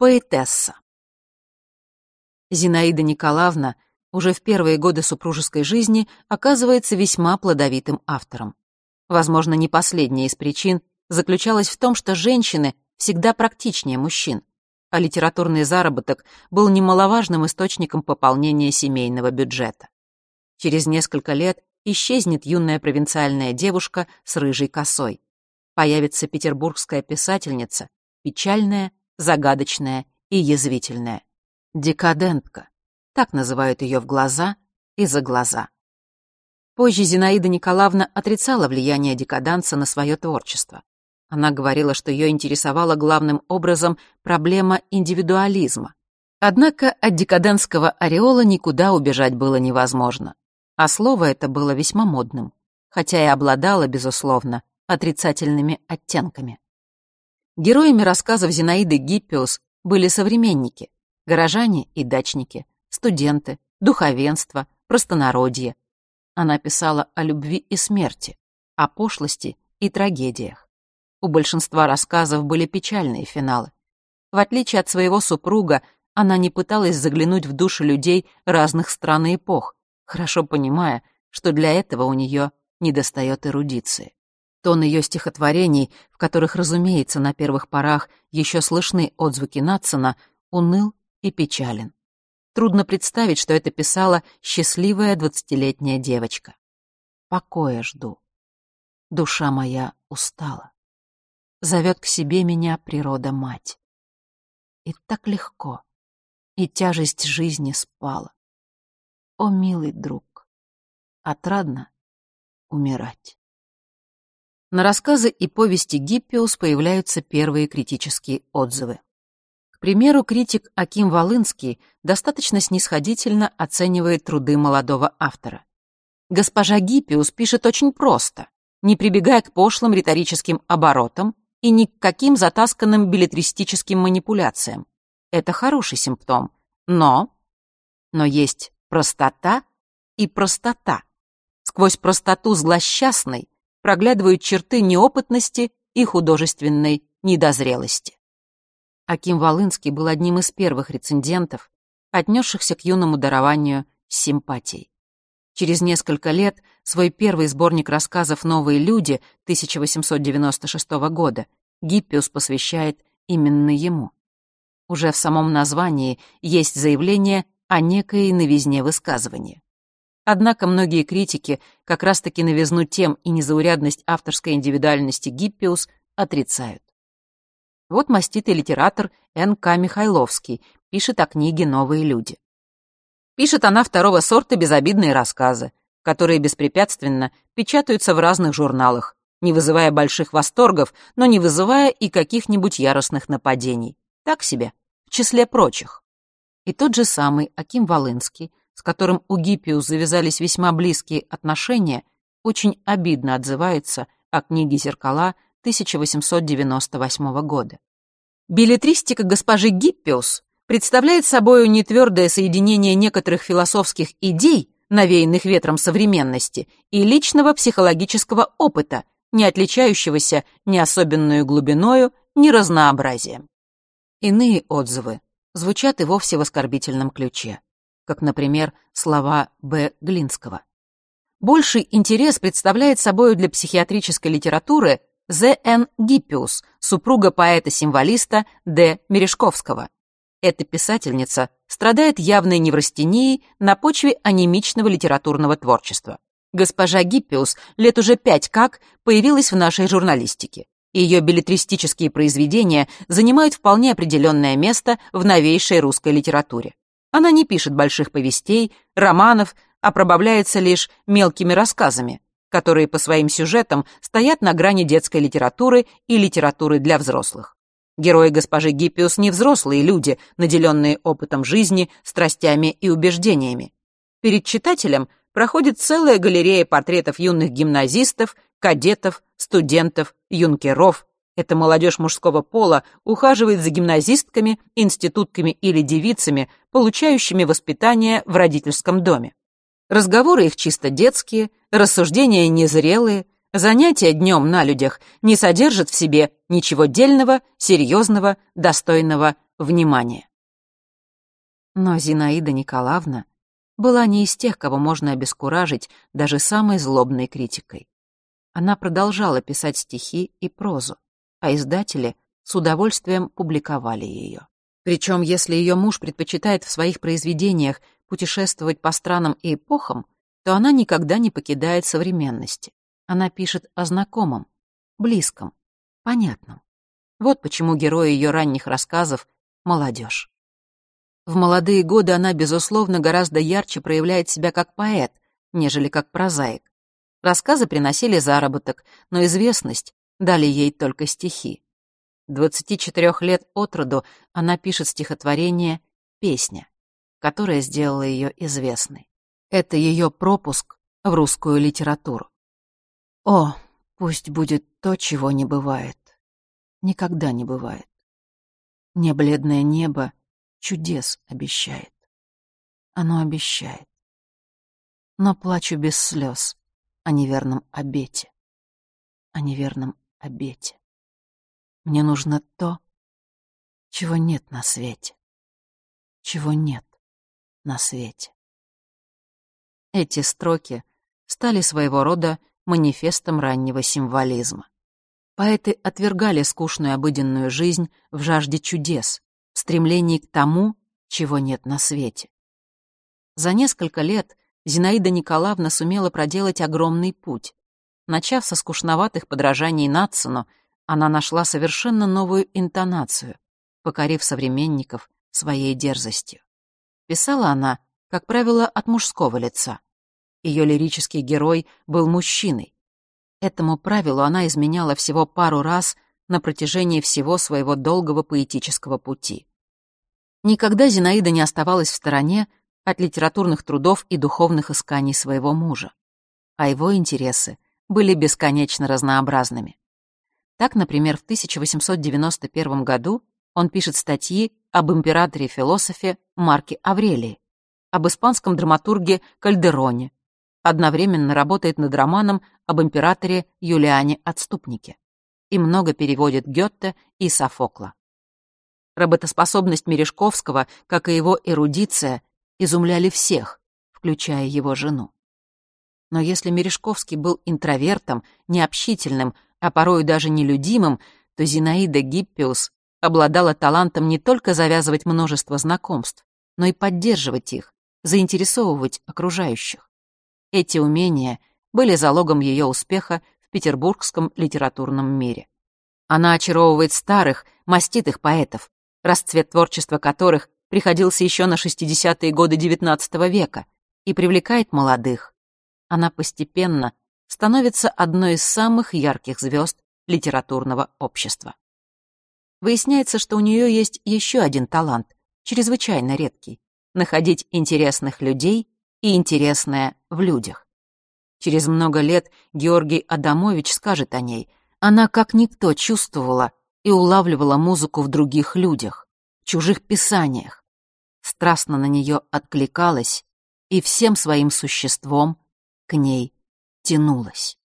Поэтесса. Зинаида Николаевна уже в первые годы супружеской жизни оказывается весьма плодовитым автором. Возможно, не последняя из причин заключалась в том, что женщины всегда практичнее мужчин, а литературный заработок был немаловажным источником пополнения семейного бюджета. Через несколько лет исчезнет юная провинциальная девушка с рыжей косой. Появится петербургская писательница, печальная, загадочная и язвительная. Декадентка. Так называют ее в глаза и за глаза. Позже Зинаида Николаевна отрицала влияние декаданса на свое творчество. Она говорила, что ее интересовала главным образом проблема индивидуализма. Однако от декадентского ореола никуда убежать было невозможно. А слово это было весьма модным, хотя и обладало, безусловно, отрицательными оттенками. Героями рассказов Зинаиды Гиппиус были современники, горожане и дачники, студенты, духовенство, простонародье. Она писала о любви и смерти, о пошлости и трагедиях. У большинства рассказов были печальные финалы. В отличие от своего супруга, она не пыталась заглянуть в души людей разных стран и эпох, хорошо понимая, что для этого у нее недостает эрудиции. Тон ее стихотворений, в которых, разумеется, на первых порах еще слышны отзвуки Натсона, уныл и печален. Трудно представить, что это писала счастливая двадцатилетняя девочка. Покоя жду. Душа моя устала. Зовет к себе меня природа-мать. И так легко, и тяжесть жизни спала. О, милый друг, отрадно умирать. На рассказы и повести Гиппиус появляются первые критические отзывы. К примеру, критик Аким Волынский достаточно снисходительно оценивает труды молодого автора. Госпожа Гиппиус пишет очень просто, не прибегая к пошлым риторическим оборотам и ни к каким затасканным билетристическим манипуляциям. Это хороший симптом. Но... Но есть простота и простота. Сквозь простоту злосчастной проглядывают черты неопытности и художественной недозрелости. Аким Волынский был одним из первых рецензентов, отнесшихся к юному дарованию с симпатией. Через несколько лет свой первый сборник рассказов «Новые люди» 1896 года Гиппиус посвящает именно ему. Уже в самом названии есть заявление о некой новизне высказывания. Однако многие критики как раз-таки новизну тем и незаурядность авторской индивидуальности Гиппиус отрицают. Вот маститый литератор Н.К. Михайловский пишет о книге «Новые люди». Пишет она второго сорта безобидные рассказы, которые беспрепятственно печатаются в разных журналах, не вызывая больших восторгов, но не вызывая и каких-нибудь яростных нападений. Так себе, в числе прочих. И тот же самый Аким Волынский, с которым у Гиппиус завязались весьма близкие отношения, очень обидно отзывается о книге «Зеркала» 1898 года. Билетристика госпожи Гиппиус представляет собой нетвердое соединение некоторых философских идей, навеянных ветром современности, и личного психологического опыта, не отличающегося ни особенную глубиною, ни разнообразием. Иные отзывы звучат и вовсе в оскорбительном ключе, как, например, слова Б. Глинского. Больший интерес представляет собой для психиатрической литературы З.Н. Гиппиус, супруга поэта-символиста Д. Мережковского, эта писательница страдает явной неврастенией на почве анемичного литературного творчества. Госпожа Гиппиус лет уже пять как появилась в нашей журналистике. Ее билетристические произведения занимают вполне определенное место в новейшей русской литературе. Она не пишет больших повестей, романов, а пробавляется лишь мелкими рассказами, которые по своим сюжетам стоят на грани детской литературы и литературы для взрослых. Герои госпожи Гиппиус не взрослые люди, наделенные опытом жизни, страстями и убеждениями. Перед читателем проходит целая галерея портретов юных гимназистов, кадетов, студентов, юнкеров. Эта молодежь мужского пола ухаживает за гимназистками, институтками или девицами, получающими воспитание в родительском доме. Разговоры их чисто детские, рассуждения незрелые, Занятия днем на людях не содержат в себе ничего дельного, серьезного, достойного внимание. Но Зинаида Николаевна была не из тех, кого можно обескуражить даже самой злобной критикой. Она продолжала писать стихи и прозу, а издатели с удовольствием публиковали ее. Причем, если ее муж предпочитает в своих произведениях путешествовать по странам и эпохам, то она никогда не покидает современности. Она пишет о знакомом, близком, понятном. Вот почему герои ее ранних рассказов — молодежь. В молодые годы она, безусловно, гораздо ярче проявляет себя как поэт, нежели как прозаик. Рассказы приносили заработок, но известность дали ей только стихи. 24 лет от роду она пишет стихотворение «Песня», которое сделало ее известной. Это ее пропуск в русскую литературу. О, пусть будет то, чего не бывает. Никогда не бывает. Не бледное небо чудес обещает. Оно обещает. Но плачу без слез о неверном обете. О неверном обете. Мне нужно то, чего нет на свете. Чего нет на свете. Эти строки стали своего рода манифестом раннего символизма. Поэты отвергали скучную обыденную жизнь в жажде чудес, в стремлении к тому, чего нет на свете. За несколько лет Зинаида Николаевна сумела проделать огромный путь. Начав со скучноватых подражаний Натсону, она нашла совершенно новую интонацию, покорив современников своей дерзостью. Писала она, как правило, от мужского лица. Ее лирический герой был мужчиной. Этому правилу она изменяла всего пару раз на протяжении всего своего долгого поэтического пути. Никогда Зинаида не оставалась в стороне от литературных трудов и духовных исканий своего мужа, а его интересы были бесконечно разнообразными. Так, например, в 1891 году он пишет статьи об императоре-философе Марке Аврелии, об испанском драматурге Кальдероне, одновременно работает над романом об императоре Юлиане Отступнике и много переводит Гетте и Софокла. Работоспособность Мережковского, как и его эрудиция, изумляли всех, включая его жену. Но если Мережковский был интровертом, необщительным, а порою даже нелюдимым, то Зинаида Гиппиус обладала талантом не только завязывать множество знакомств, но и поддерживать их, заинтересовывать окружающих. Эти умения были залогом ее успеха в петербургском литературном мире. Она очаровывает старых, маститых поэтов, расцвет творчества которых приходился еще на 60-е годы XIX века, и привлекает молодых. Она постепенно становится одной из самых ярких звезд литературного общества. Выясняется, что у нее есть еще один талант, чрезвычайно редкий — находить интересных людей и интересное в людях. Через много лет Георгий Адамович скажет о ней, она как никто чувствовала и улавливала музыку в других людях, чужих писаниях, страстно на нее откликалась и всем своим существом к ней тянулась.